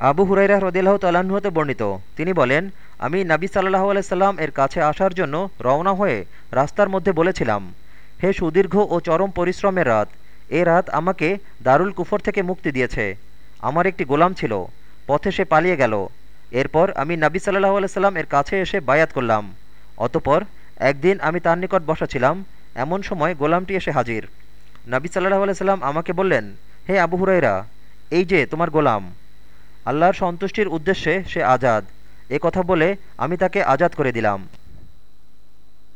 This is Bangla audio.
আবু হুরাইরা হ্রদিল্লাহ তাল্লাহ্ন হতে বর্ণিত। তিনি বলেন, আমি নাবি সাল্লাহ আলাইসাল্লাম এর কাছে আসার জন্য রওনা হয়ে রাস্তার মধ্যে বলেছিলাম, হে সুদীর্ঘ ও চরম পরিশ্রমের রাত, এ রাত আমাকে দারুল কুফর থেকে মুক্তি দিয়েছে। আমার একটি গোলাম ছিল, পথে সে পালিয়ে গেল। এরপর আমি নাবী সাল্লাহ আলাইসাল্লাম এর কাছে এসে বায়াত করলাম। অতপর একদিন আমি তার নিকট বসা ছিলাম, এমন সময় গোলামটি এসে হাজির। নাবী সাল্লাহ আলাইসাল্লাম আমাকে বললেন, হে আবু হুরাইরা এই যে তোমার গোলাম আল্লাহর সন্তুষ্টির উদ্দেশ্যে সে আজাদ। এ কথা বলে আমি তাকে আজাদ করে দিলাম।